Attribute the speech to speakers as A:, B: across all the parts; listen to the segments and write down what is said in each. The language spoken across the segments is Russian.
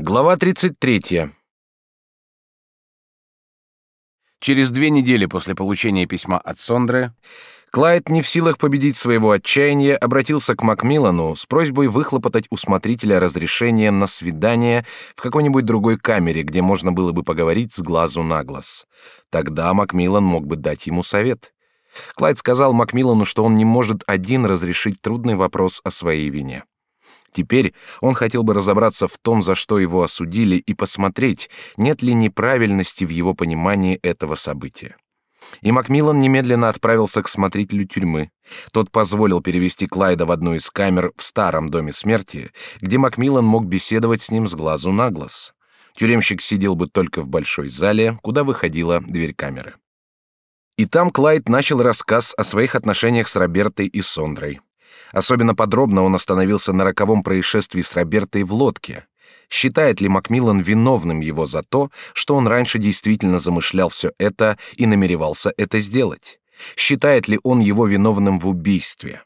A: Глава 33. Через две недели после получения письма от Сондры, Клайд, не в силах победить своего отчаяния, обратился к Макмиллану с просьбой выхлопотать у смотрителя разрешение на свидание в какой-нибудь другой камере, где можно было бы поговорить с глазу на глаз. Тогда Макмиллан мог бы дать ему совет. Клайд сказал Макмиллану, что он не может один разрешить трудный вопрос о своей вине. Теперь он хотел бы разобраться в том, за что его осудили, и посмотреть, нет ли неправильности в его понимании этого события. И Макмиллан немедленно отправился к смотрителю тюрьмы. Тот позволил перевести Клайда в одну из камер в старом доме смерти, где Макмиллан мог беседовать с ним с глазу на глаз. Тюремщик сидел бы только в большой зале, куда выходила дверь камеры. И там Клайд начал рассказ о своих отношениях с Робертой и Сондрой. Особенно подробно он остановился на роковом происшествии с Робертой в лодке. Считает ли Макмиллан виновным его за то, что он раньше действительно замышлял все это и намеревался это сделать? Считает ли он его виновным в убийстве?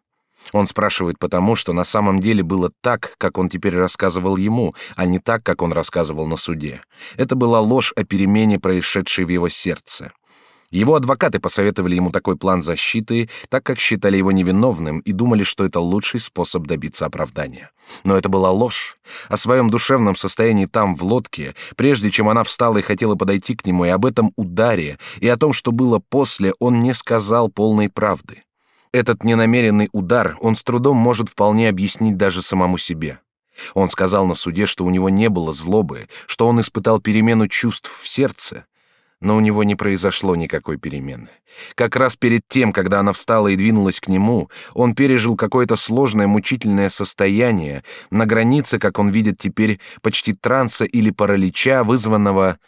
A: Он спрашивает потому, что на самом деле было так, как он теперь рассказывал ему, а не так, как он рассказывал на суде. Это была ложь о перемене, происшедшей в его сердце. Его адвокаты посоветовали ему такой план защиты, так как считали его невиновным и думали, что это лучший способ добиться оправдания. Но это была ложь. О своем душевном состоянии там, в лодке, прежде чем она встала и хотела подойти к нему, и об этом ударе, и о том, что было после, он не сказал полной правды. Этот ненамеренный удар он с трудом может вполне объяснить даже самому себе. Он сказал на суде, что у него не было злобы, что он испытал перемену чувств в сердце, но у него не произошло никакой перемены. Как раз перед тем, когда она встала и двинулась к нему, он пережил какое-то сложное мучительное состояние, на границе, как он видит теперь, почти транса или паралича, вызванного...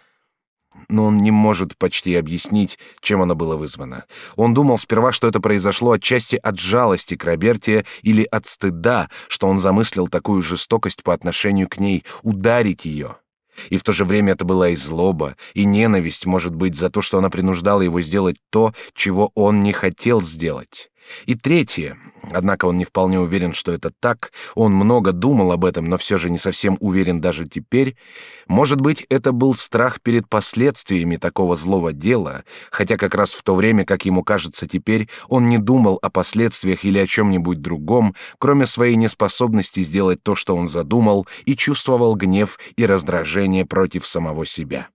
A: Но он не может почти объяснить, чем оно было вызвано. Он думал сперва, что это произошло отчасти от жалости к Роберте или от стыда, что он замыслил такую жестокость по отношению к ней, ударить ее. И в то же время это была и злоба, и ненависть, может быть, за то, что она принуждала его сделать то, чего он не хотел сделать. И третье, однако он не вполне уверен, что это так, он много думал об этом, но все же не совсем уверен даже теперь, может быть, это был страх перед последствиями такого злого дела, хотя как раз в то время, как ему кажется теперь, он не думал о последствиях или о чем-нибудь другом, кроме своей неспособности сделать то, что он задумал, и чувствовал гнев и раздражение против самого себя.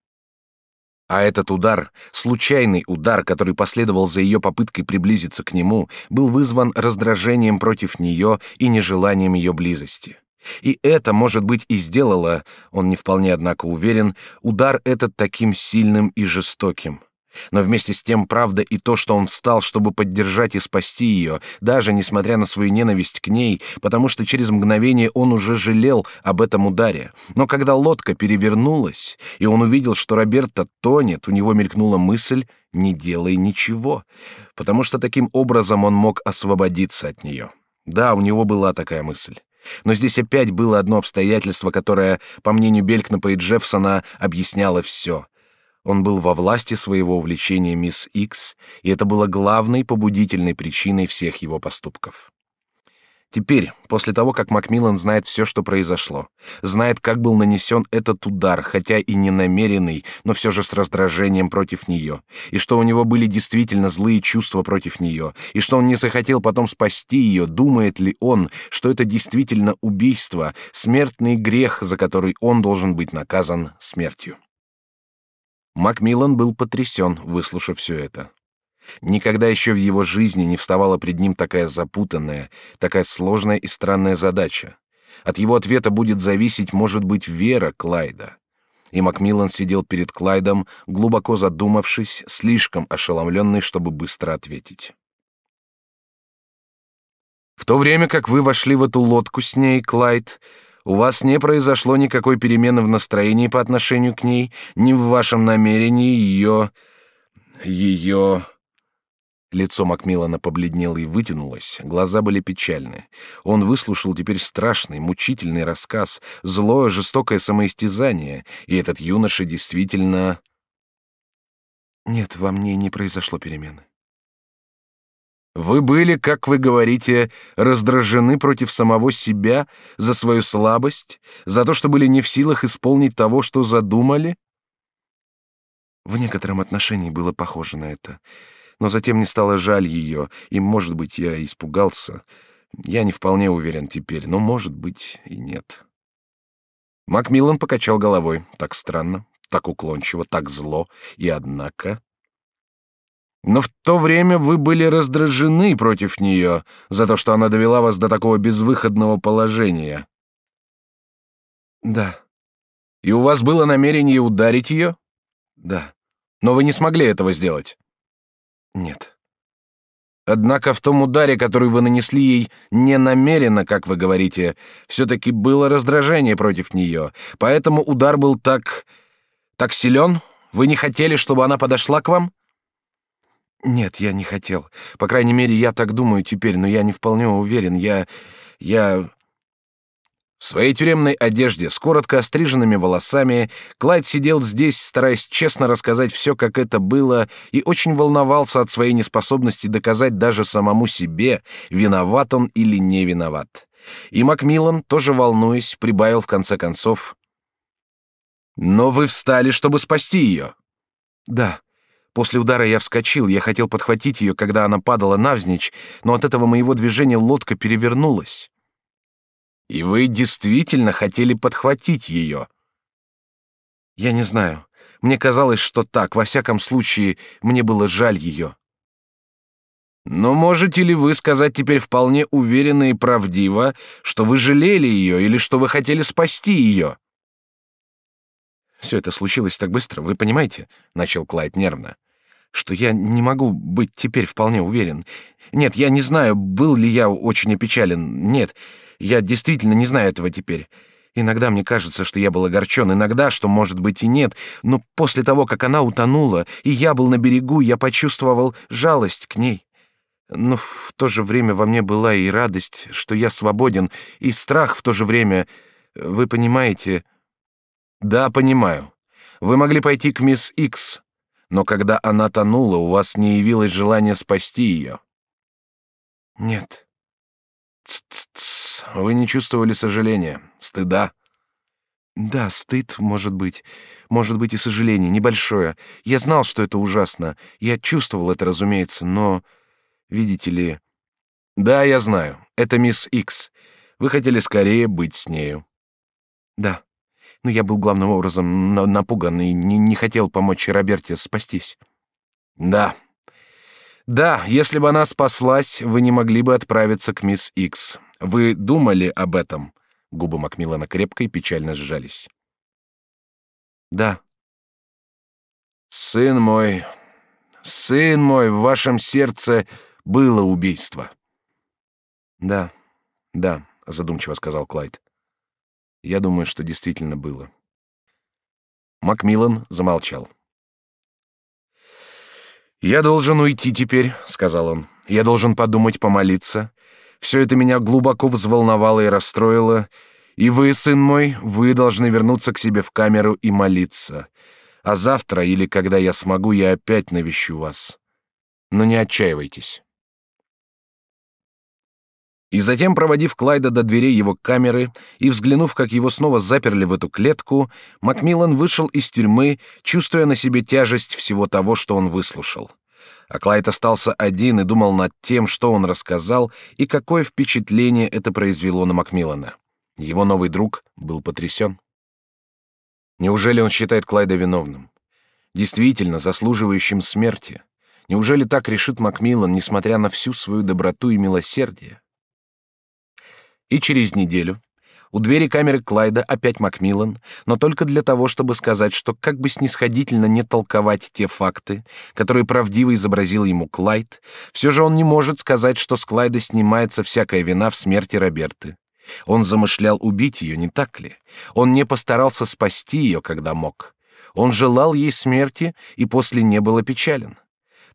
A: А этот удар, случайный удар, который последовал за ее попыткой приблизиться к нему, был вызван раздражением против нее и нежеланием ее близости. И это, может быть, и сделало, он не вполне, однако, уверен, удар этот таким сильным и жестоким. Но вместе с тем правда и то, что он встал, чтобы поддержать и спасти ее, даже несмотря на свою ненависть к ней, потому что через мгновение он уже жалел об этом ударе. Но когда лодка перевернулась, и он увидел, что Роберта тонет, у него мелькнула мысль «не делай ничего», потому что таким образом он мог освободиться от нее. Да, у него была такая мысль. Но здесь опять было одно обстоятельство, которое, по мнению Белькнапа и Джеффсона, объясняло все — он был во власти своего увлечения мисс Икс, и это было главной побудительной причиной всех его поступков. Теперь, после того, как Макмиллан знает все, что произошло, знает, как был нанесен этот удар, хотя и не намеренный, но все же с раздражением против нее, и что у него были действительно злые чувства против нее, и что он не захотел потом спасти ее, думает ли он, что это действительно убийство, смертный грех, за который он должен быть наказан смертью. Макмиллан был потрясен, выслушав все это. Никогда еще в его жизни не вставала пред ним такая запутанная, такая сложная и странная задача. От его ответа будет зависеть, может быть, вера Клайда. И Макмиллан сидел перед Клайдом, глубоко задумавшись, слишком ошеломленный, чтобы быстро ответить. В то время как вы вошли в эту лодку с ней, Клайд, у вас не произошло никакой перемены в настроении по отношению к ней, ни в вашем намерении ее... ее...» Лицо Макмиллана побледнело и вытянулось, глаза были печальны. Он выслушал теперь страшный, мучительный рассказ, злое, жестокое самоистязание, и этот юноша действительно... «Нет, во мне не произошло перемены. Вы были, как вы говорите, раздражены против самого себя за свою слабость, за то, что были не в силах исполнить того, что задумали?
B: В некотором отношении было похоже на это. Но затем мне стало жаль ее, и, может быть, я испугался. Я не вполне уверен теперь, но, может быть, и нет.
A: Макмиллан покачал головой. Так странно, так уклончиво, так зло, и однако... Но в то время вы были раздражены против нее за то, что она довела вас до такого безвыходного положения.
B: Да.
A: И у вас было намерение ударить ее?
B: Да.
A: Но вы не смогли этого сделать?
B: Нет.
A: Однако в том ударе, который вы нанесли ей не намеренно, как вы говорите, все-таки было раздражение против нее. Поэтому удар был так... так силен? Вы не хотели, чтобы она подошла к вам?
B: Нет, я не хотел. По крайней мере, я так думаю теперь, но я не вполне уверен. Я... я...
A: В своей тюремной одежде, с коротко остриженными волосами, Клайд сидел здесь, стараясь честно рассказать все, как это было, и очень волновался от своей неспособности доказать даже самому себе, виноват он или не виноват. И Макмиллан, тоже волнуясь, прибавил в конце концов. «Но вы встали, чтобы спасти ее».
B: «Да», После удара я вскочил, я хотел подхватить ее, когда она падала навзничь, но от этого моего движения лодка перевернулась.
A: И вы действительно хотели подхватить ее?
B: Я не знаю. Мне казалось, что так. Во всяком случае, мне было жаль ее.
A: Но можете ли вы сказать теперь вполне уверенно и правдиво, что вы жалели ее или что вы хотели спасти ее?
B: Все это случилось так быстро, вы понимаете? начал Клайд нервно. Что я не могу быть теперь вполне уверен. Нет, я не знаю, был ли я очень опечален. Нет, я действительно не знаю этого теперь. Иногда мне кажется, что я был огорчен, иногда, что, может быть, и нет. Но после того, как она утонула, и я был на берегу, я почувствовал жалость к ней. Но в то же время во мне была и радость, что я свободен, и страх в то же время. Вы понимаете?
A: Да, понимаю. Вы могли пойти к мисс Икс, но когда она тонула, у вас не явилось желания спасти ее.
B: Нет.
A: Ц-ц-ц. Вы не чувствовали сожаления, стыда?
B: Да, стыд, может быть. Может быть и сожаление, небольшое. Я знал, что это ужасно. Я чувствовал это, разумеется, но... Видите ли...
A: Да, я знаю. Это мисс Икс. Вы хотели скорее быть с нею.
B: Да но я был главным образом напуган и не, не хотел помочь Роберте спастись.
A: Да. Да, если бы она спаслась, вы не могли бы отправиться к мисс Икс. Вы думали об этом? Губы Макмиллана крепко и печально сжались.
B: Да.
A: Сын мой, сын мой, в вашем сердце было убийство.
B: Да, да, задумчиво сказал Клайд. Я думаю, что действительно было.
A: Макмиллан замолчал. «Я должен уйти теперь», — сказал он. «Я должен подумать, помолиться. Все это меня глубоко взволновало и расстроило. И вы, сын мой, вы должны вернуться к себе в камеру и молиться. А завтра или когда я смогу, я опять навещу вас. Но не отчаивайтесь». И затем, проводив Клайда до дверей его камеры и взглянув, как его снова заперли в эту клетку, Макмиллан вышел из тюрьмы, чувствуя на себе тяжесть всего того, что он выслушал. А Клайд остался один и думал над тем, что он рассказал и какое впечатление это произвело на Макмиллана. Его новый друг был потрясен. Неужели он считает Клайда виновным? Действительно, заслуживающим смерти? Неужели так решит Макмиллан, несмотря на всю свою доброту и милосердие? И через неделю у двери камеры Клайда опять Макмиллан, но только для того, чтобы сказать, что как бы снисходительно не толковать те факты, которые правдиво изобразил ему Клайд, все же он не может сказать, что с Клайда снимается всякая вина в смерти Роберты. Он замышлял убить ее, не так ли? Он не постарался спасти ее, когда мог. Он желал ей смерти и после не был опечален.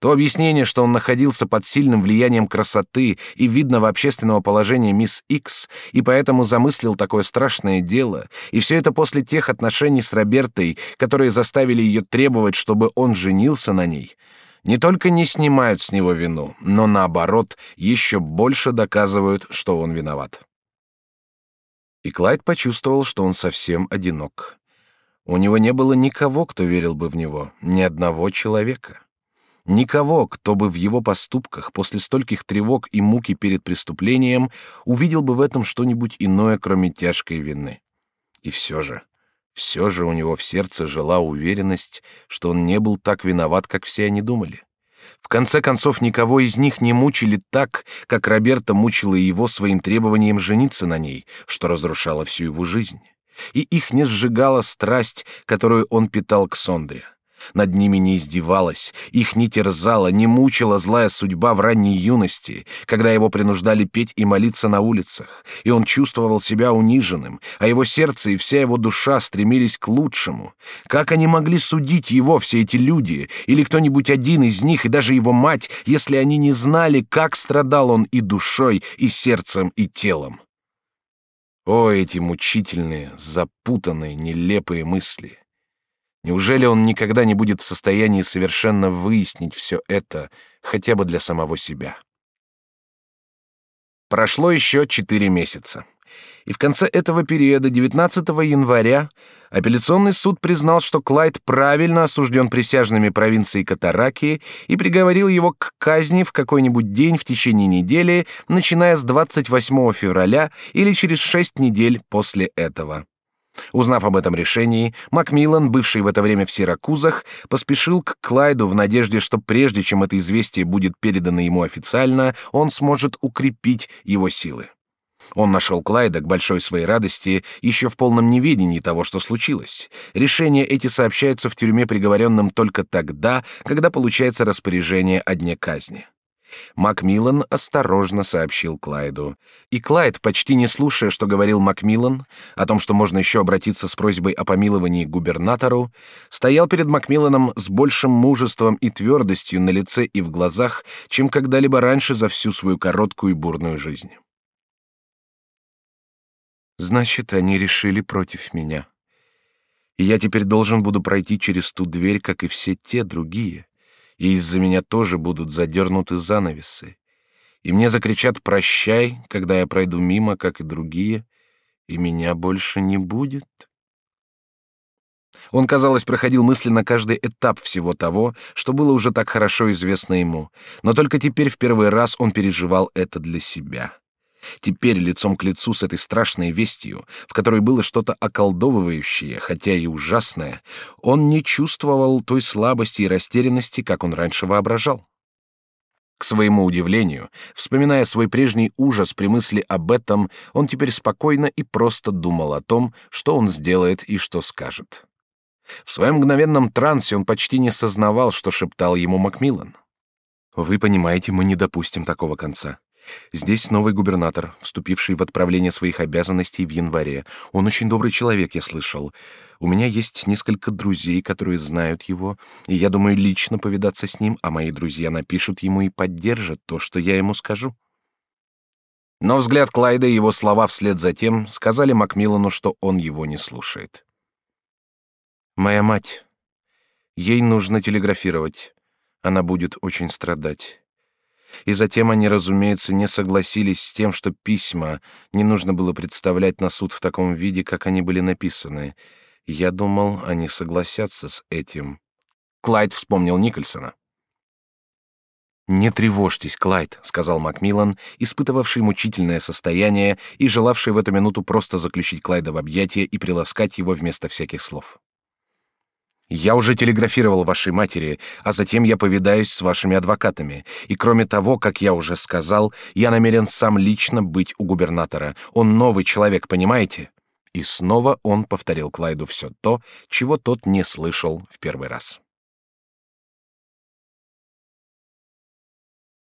A: То объяснение, что он находился под сильным влиянием красоты и видного общественного положения мисс Икс, и поэтому замыслил такое страшное дело, и все это после тех отношений с Робертой, которые заставили ее требовать, чтобы он женился на ней, не только не снимают с него вину, но наоборот еще больше доказывают, что он виноват. И Клайд почувствовал, что он совсем одинок. У него не было никого, кто верил бы в него, ни одного человека. Никого, кто бы в его поступках после стольких тревог и муки перед преступлением увидел бы в этом что-нибудь иное, кроме тяжкой вины. И все же, все же у него в сердце жила уверенность, что он не был так виноват, как все они думали. В конце концов, никого из них не мучили так, как Роберта мучила его своим требованием жениться на ней, что разрушало всю его жизнь. И их не сжигала страсть, которую он питал к Сондре. Над ними не издевалась, их не терзала, не мучила злая судьба в ранней юности, когда его принуждали петь и молиться на улицах, и он чувствовал себя униженным, а его сердце и вся его душа стремились к лучшему. Как они могли судить его, все эти люди, или кто-нибудь один из них, и даже его мать, если они не знали, как страдал он и душой, и сердцем, и телом? О, эти мучительные, запутанные, нелепые мысли! Неужели он никогда не будет в состоянии совершенно выяснить все это, хотя бы для самого себя? Прошло еще четыре месяца. И в конце этого периода, 19 января, апелляционный суд признал, что Клайд правильно осужден присяжными провинции Катараки и приговорил его к казни в какой-нибудь день в течение недели, начиная с 28 февраля или через шесть недель после этого. Узнав об этом решении, Макмиллан, бывший в это время в Сиракузах, поспешил к Клайду в надежде, что прежде чем это известие будет передано ему официально, он сможет укрепить его силы. Он нашел Клайда к большой своей радости еще в полном неведении того, что случилось. Решения эти сообщаются в тюрьме приговоренным только тогда, когда получается распоряжение о дне казни. Макмиллан осторожно сообщил Клайду. И Клайд, почти не слушая, что говорил Макмиллан, о том, что можно еще обратиться с просьбой о помиловании губернатору, стоял перед Макмилланом с большим мужеством и твердостью на лице и в глазах, чем когда-либо раньше за всю свою короткую и бурную жизнь. «Значит, они решили против меня. И я теперь должен буду пройти через ту дверь, как и все те другие» и из-за меня тоже будут задернуты занавесы. И мне закричат «прощай», когда я пройду мимо, как и другие, и меня больше не будет. Он, казалось, проходил мысленно каждый этап всего того, что было уже так хорошо известно ему, но только теперь в первый раз он переживал это для себя. Теперь лицом к лицу с этой страшной вестью, в которой было что-то околдовывающее, хотя и ужасное, он не чувствовал той слабости и растерянности, как он раньше воображал. К своему удивлению, вспоминая свой прежний ужас при мысли об этом, он теперь спокойно и просто думал о том, что он сделает и что скажет. В своем мгновенном трансе он почти не сознавал, что шептал ему Макмиллан. «Вы понимаете, мы не допустим такого конца. Здесь новый губернатор, вступивший в отправление своих обязанностей в январе. Он очень добрый человек, я слышал. У меня есть несколько друзей, которые знают его, и я думаю лично повидаться с ним, а мои друзья напишут ему и поддержат то, что я ему скажу. Но взгляд Клайда и его слова вслед за тем сказали Макмиллану, что он его не слушает. «Моя мать. Ей нужно телеграфировать. Она будет очень страдать и затем они, разумеется, не согласились с тем, что письма не нужно было представлять на суд в таком виде, как они были написаны. Я думал, они согласятся с этим. Клайд вспомнил Никольсона. «Не тревожьтесь, Клайд», — сказал Макмиллан, испытывавший мучительное состояние и желавший в эту минуту просто заключить Клайда в объятия и приласкать его вместо всяких слов. Я уже телеграфировал вашей матери, а затем я повидаюсь с вашими адвокатами. И кроме того, как я уже сказал, я намерен сам лично быть у губернатора. Он новый человек, понимаете? И снова он повторил Клайду все то, чего тот не слышал в первый раз.